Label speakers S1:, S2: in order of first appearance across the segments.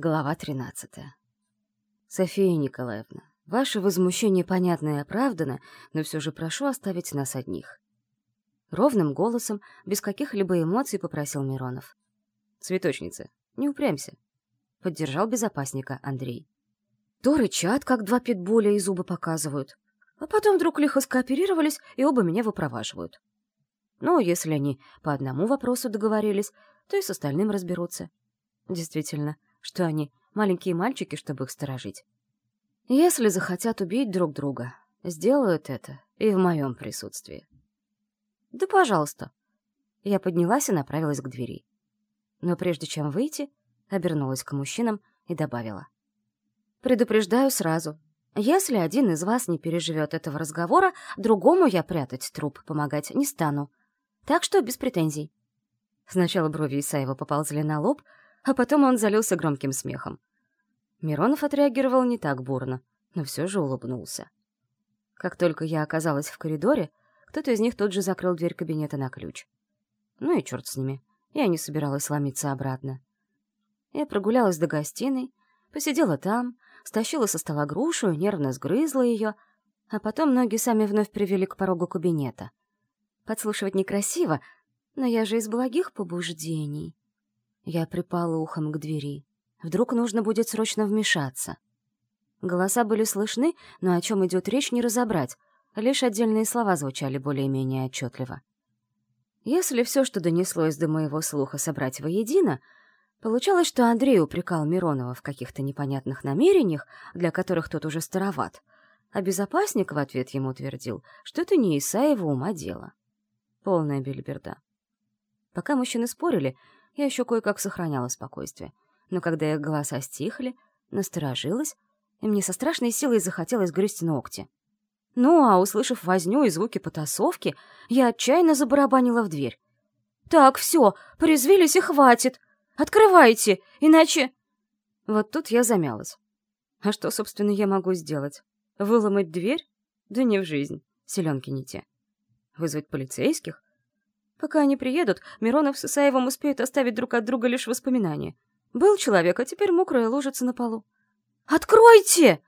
S1: Глава 13. София Николаевна, ваше возмущение понятно и оправдано, но все же прошу оставить нас одних. Ровным голосом, без каких-либо эмоций попросил Миронов. Цветочница, не упрямься. Поддержал безопасника Андрей. То рычат, как два питбуля и зубы показывают, а потом вдруг лихо скооперировались и оба меня выпроваживают. Ну, если они по одному вопросу договорились, то и с остальным разберутся. Действительно, что они маленькие мальчики, чтобы их сторожить. Если захотят убить друг друга, сделают это и в моем присутствии. Да, пожалуйста. Я поднялась и направилась к двери. Но прежде чем выйти, обернулась к мужчинам и добавила. Предупреждаю сразу. Если один из вас не переживет этого разговора, другому я прятать труп помогать не стану. Так что без претензий. Сначала брови Исаева поползли на лоб, а потом он залился громким смехом. Миронов отреагировал не так бурно, но все же улыбнулся. Как только я оказалась в коридоре, кто-то из них тут же закрыл дверь кабинета на ключ. Ну и черт с ними, я не собиралась ломиться обратно. Я прогулялась до гостиной, посидела там, стащила со стола грушу, нервно сгрызла ее, а потом ноги сами вновь привели к порогу кабинета. Подслушивать некрасиво, но я же из благих побуждений. Я припала ухом к двери. Вдруг нужно будет срочно вмешаться. Голоса были слышны, но о чем идет речь, не разобрать. Лишь отдельные слова звучали более-менее отчетливо. Если все, что донеслось до моего слуха, собрать воедино, получалось, что Андрей упрекал Миронова в каких-то непонятных намерениях, для которых тот уже староват, а безопасник в ответ ему утвердил, что это не Исаева ума дело. Полная бельберда. Пока мужчины спорили, я еще кое-как сохраняла спокойствие. Но когда их голоса стихли, насторожилась, и мне со страшной силой захотелось грызть ногти. Ну, а услышав возню и звуки потасовки, я отчаянно забарабанила в дверь. «Так, все, порезвились и хватит! Открывайте, иначе...» Вот тут я замялась. А что, собственно, я могу сделать? Выломать дверь? Да не в жизнь, селенки не те. Вызвать полицейских? Пока они приедут, Миронов с Исаевым успеют оставить друг от друга лишь воспоминания. Был человек, а теперь мокрая ложится на полу. «Откройте!»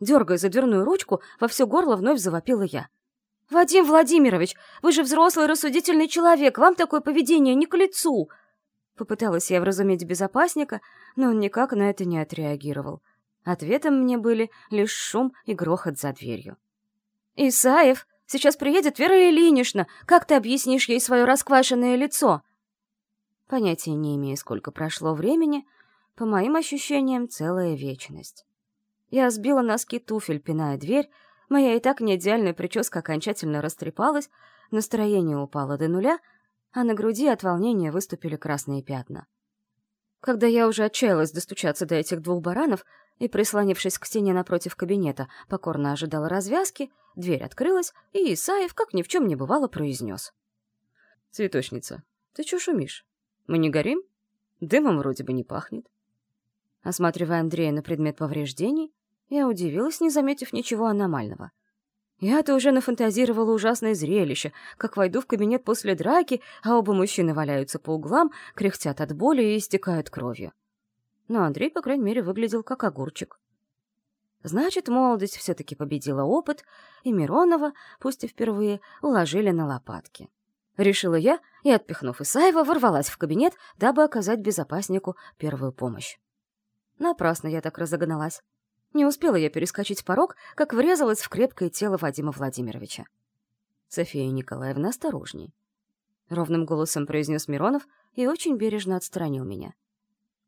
S1: Дергая за дверную ручку, во все горло вновь завопила я. «Вадим Владимирович, вы же взрослый рассудительный человек, вам такое поведение не к лицу!» Попыталась я вразуметь безопасника, но он никак на это не отреагировал. Ответом мне были лишь шум и грохот за дверью. «Исаев, Сейчас приедет Вера Ильинична. Как ты объяснишь ей свое расквашенное лицо?» Понятия не имея, сколько прошло времени, по моим ощущениям, целая вечность. Я сбила носки туфель, пиная дверь, моя и так неидеальная прическа окончательно растрепалась, настроение упало до нуля, а на груди от волнения выступили красные пятна. Когда я уже отчаялась достучаться до этих двух баранов и, прислонившись к стене напротив кабинета, покорно ожидала развязки, дверь открылась, и Исаев, как ни в чем не бывало, произнес. «Цветочница, ты чё шумишь? Мы не горим? Дымом вроде бы не пахнет». Осматривая Андрея на предмет повреждений, я удивилась, не заметив ничего аномального. Я-то уже нафантазировала ужасное зрелище, как войду в кабинет после драки, а оба мужчины валяются по углам, кряхтят от боли и истекают кровью. Но Андрей, по крайней мере, выглядел как огурчик. Значит, молодость все-таки победила опыт, и Миронова, пусть и впервые, уложили на лопатки. Решила я и, отпихнув Исаева, ворвалась в кабинет, дабы оказать безопаснику первую помощь. Напрасно я так разогналась. Не успела я перескочить порог, как врезалась в крепкое тело Вадима Владимировича. «София Николаевна, осторожней», — ровным голосом произнес Миронов и очень бережно отстранил меня.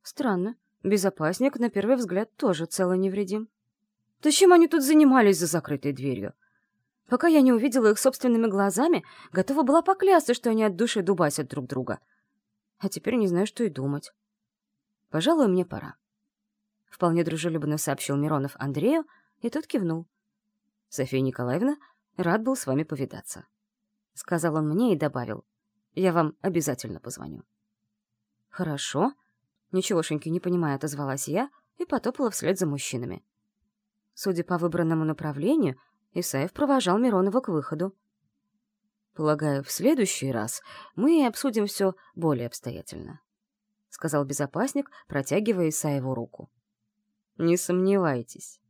S1: «Странно. Безопасник, на первый взгляд, тоже цело невредим. Да чем они тут занимались за закрытой дверью? Пока я не увидела их собственными глазами, готова была поклясться, что они от души дубасят друг друга. А теперь не знаю, что и думать. Пожалуй, мне пора. Вполне дружелюбно сообщил Миронов Андрею, и тот кивнул. «София Николаевна, рад был с вами повидаться», — сказал он мне и добавил. «Я вам обязательно позвоню». «Хорошо», — ничегошеньки не понимая, отозвалась я и потопала вслед за мужчинами. Судя по выбранному направлению, Исаев провожал Миронова к выходу. «Полагаю, в следующий раз мы обсудим все более обстоятельно», сказал безопасник, протягивая Исаеву руку. «Не сомневайтесь».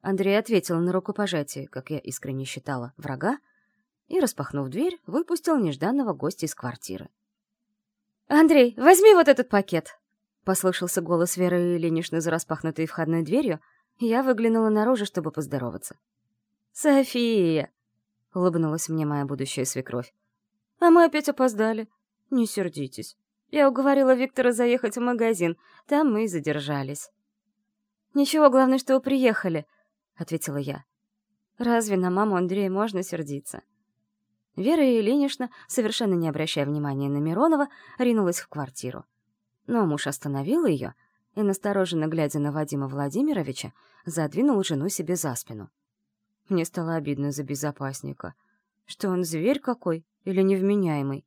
S1: Андрей ответил на рукопожатие, как я искренне считала, врага, и, распахнув дверь, выпустил нежданного гостя из квартиры. «Андрей, возьми вот этот пакет!» — послышался голос Веры Ильиничны за распахнутой входной дверью, я выглянула наружу, чтобы поздороваться. «София!» — улыбнулась мне моя будущая свекровь. «А мы опять опоздали. Не сердитесь. Я уговорила Виктора заехать в магазин. Там мы и задержались». «Ничего, главное, что вы приехали», — ответила я. «Разве на маму Андрея можно сердиться?» Вера Ильинична, совершенно не обращая внимания на Миронова, ринулась в квартиру. Но муж остановил ее и, настороженно глядя на Вадима Владимировича, задвинул жену себе за спину. Мне стало обидно за безопасника. Что он зверь какой или невменяемый?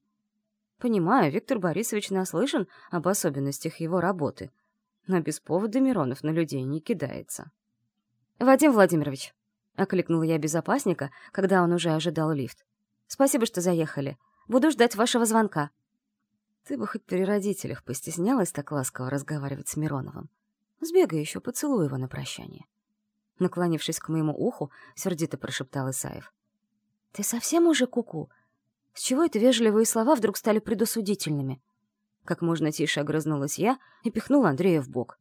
S1: Понимаю, Виктор Борисович наслышан об особенностях его работы, но без повода Миронов на людей не кидается. «Вадим Владимирович», — окликнула я безопасника, когда он уже ожидал лифт. Спасибо, что заехали. Буду ждать вашего звонка». Ты бы хоть при родителях постеснялась так ласково разговаривать с Мироновым. Сбегай еще, поцелуй его на прощание. Наклонившись к моему уху, сердито прошептал Исаев. «Ты совсем уже куку? -ку? С чего это вежливые слова вдруг стали предосудительными?» Как можно тише огрызнулась я и пихнула Андрея в бок.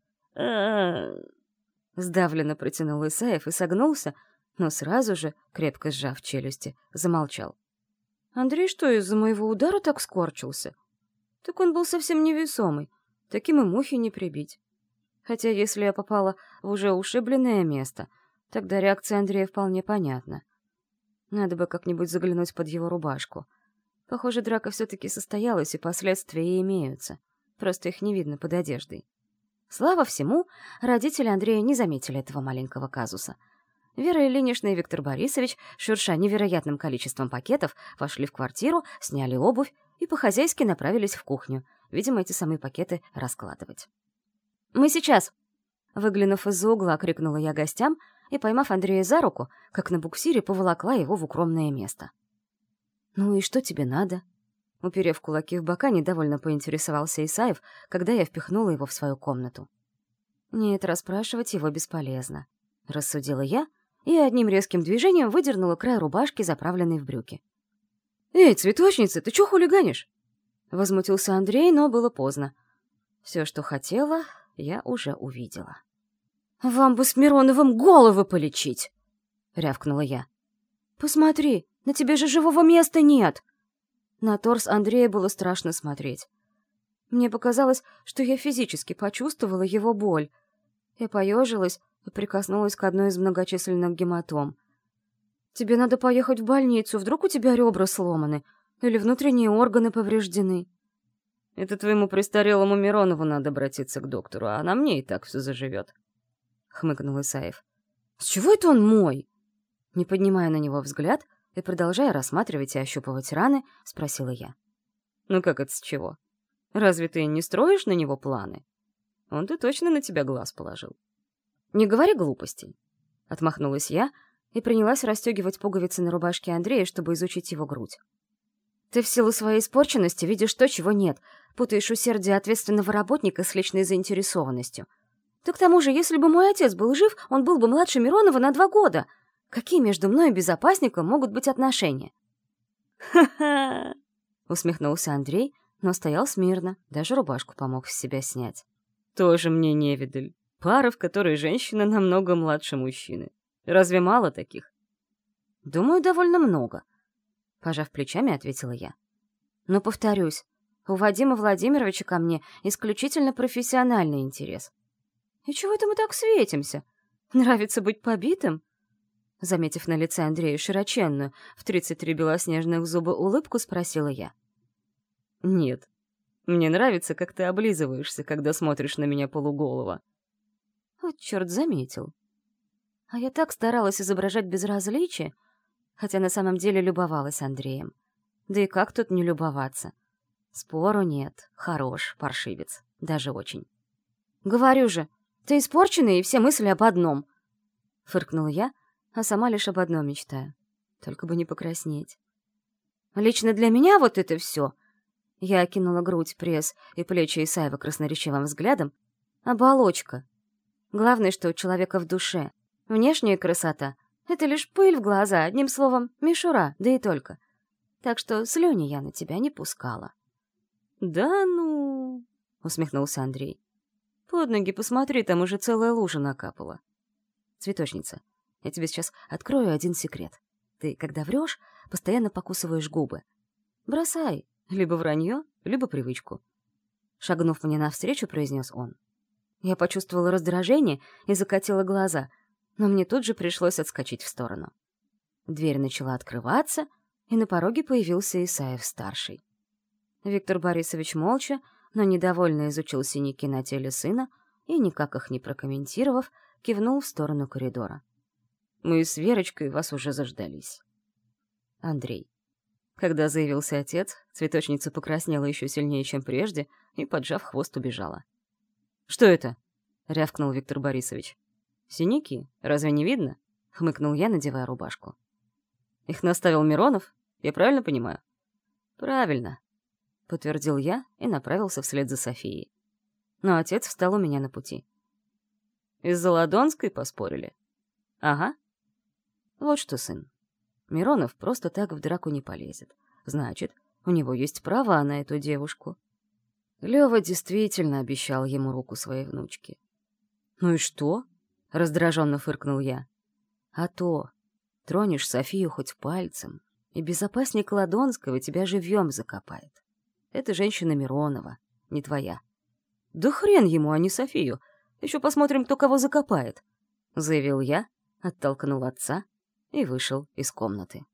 S1: Сдавленно протянул Исаев и согнулся, но сразу же, крепко сжав челюсти, замолчал. Андрей что, из-за моего удара так скорчился? Так он был совсем невесомый, таким и мухи не прибить. Хотя если я попала в уже ушибленное место, тогда реакция Андрея вполне понятна. Надо бы как-нибудь заглянуть под его рубашку. Похоже, драка все-таки состоялась, и последствия имеются. Просто их не видно под одеждой. Слава всему, родители Андрея не заметили этого маленького казуса — Вера Ильинична и Виктор Борисович, шурша невероятным количеством пакетов, вошли в квартиру, сняли обувь и по-хозяйски направились в кухню, видимо, эти самые пакеты раскладывать. «Мы сейчас!» Выглянув из-за угла, крикнула я гостям и, поймав Андрея за руку, как на буксире, поволокла его в укромное место. «Ну и что тебе надо?» Уперев кулаки в бока, недовольно поинтересовался Исаев, когда я впихнула его в свою комнату. «Нет, расспрашивать его бесполезно», — рассудила я и одним резким движением выдернула край рубашки, заправленной в брюки. «Эй, цветочница, ты чё хулиганишь?» Возмутился Андрей, но было поздно. Все, что хотела, я уже увидела. «Вам бы с Мироновым головы полечить!» — рявкнула я. «Посмотри, на тебе же живого места нет!» На торс Андрея было страшно смотреть. Мне показалось, что я физически почувствовала его боль. Я поежилась, и прикоснулась к одной из многочисленных гематом. «Тебе надо поехать в больницу, вдруг у тебя ребра сломаны или внутренние органы повреждены». «Это твоему престарелому Миронову надо обратиться к доктору, а на мне и так все заживет», — хмыкнул Исаев. «С чего это он мой?» Не поднимая на него взгляд и продолжая рассматривать и ощупывать раны, спросила я. «Ну как это с чего? Разве ты не строишь на него планы? Он-то точно на тебя глаз положил». «Не говори глупостей», — отмахнулась я и принялась расстегивать пуговицы на рубашке Андрея, чтобы изучить его грудь. «Ты в силу своей испорченности видишь то, чего нет, путаешь усердие ответственного работника с личной заинтересованностью. Да к тому же, если бы мой отец был жив, он был бы младше Миронова на два года. Какие между мной и безопасником могут быть отношения?» «Ха-ха!» — усмехнулся Андрей, но стоял смирно, даже рубашку помог с себя снять. «Тоже мне невидаль. Пара, в которой женщина намного младше мужчины. Разве мало таких? Думаю, довольно много. Пожав плечами, ответила я. Но повторюсь, у Вадима Владимировича ко мне исключительно профессиональный интерес. И чего это мы так светимся? Нравится быть побитым? Заметив на лице Андрея широченную, в 33 белоснежных зуба улыбку, спросила я. «Нет, мне нравится, как ты облизываешься, когда смотришь на меня полуголого», вот черт заметил. А я так старалась изображать безразличие, хотя на самом деле любовалась Андреем. Да и как тут не любоваться? Спору нет. Хорош, паршивец. Даже очень. «Говорю же, ты испорченный, и все мысли об одном!» Фыркнула я, а сама лишь об одном мечтаю. Только бы не покраснеть. «Лично для меня вот это все!» Я окинула грудь, пресс и плечи Исаева красноречивым взглядом. Оболочка. Главное, что у человека в душе. Внешняя красота — это лишь пыль в глаза, одним словом, мишура, да и только. Так что слюни я на тебя не пускала. «Да ну!» — усмехнулся Андрей. «Под ноги посмотри, там уже целая лужа накапала». «Цветочница, я тебе сейчас открою один секрет. Ты, когда врешь, постоянно покусываешь губы. Бросай, либо вранье, либо привычку. Шагнув мне навстречу, произнес он. Я почувствовала раздражение и закатила глаза, но мне тут же пришлось отскочить в сторону. Дверь начала открываться, и на пороге появился Исаев-старший. Виктор Борисович молча, но недовольно изучил синяки на теле сына и, никак их не прокомментировав, кивнул в сторону коридора. «Мы с Верочкой вас уже заждались». Андрей. Когда заявился отец, цветочница покраснела еще сильнее, чем прежде, и, поджав хвост, убежала. «Что это?» — рявкнул Виктор Борисович. «Синяки? Разве не видно?» — хмыкнул я, надевая рубашку. «Их наставил Миронов? Я правильно понимаю?» «Правильно», — подтвердил я и направился вслед за Софией. Но отец встал у меня на пути. «Из-за Ладонской поспорили?» «Ага». «Вот что, сын, Миронов просто так в драку не полезет. Значит, у него есть права на эту девушку. Лёва действительно обещал ему руку своей внучки. «Ну и что?» — раздраженно фыркнул я. «А то, тронешь Софию хоть пальцем, и безопасник Ладонского тебя живьем закопает. Это женщина Миронова, не твоя». «Да хрен ему, а не Софию. Еще посмотрим, кто кого закопает», — заявил я, оттолкнул отца и вышел из комнаты.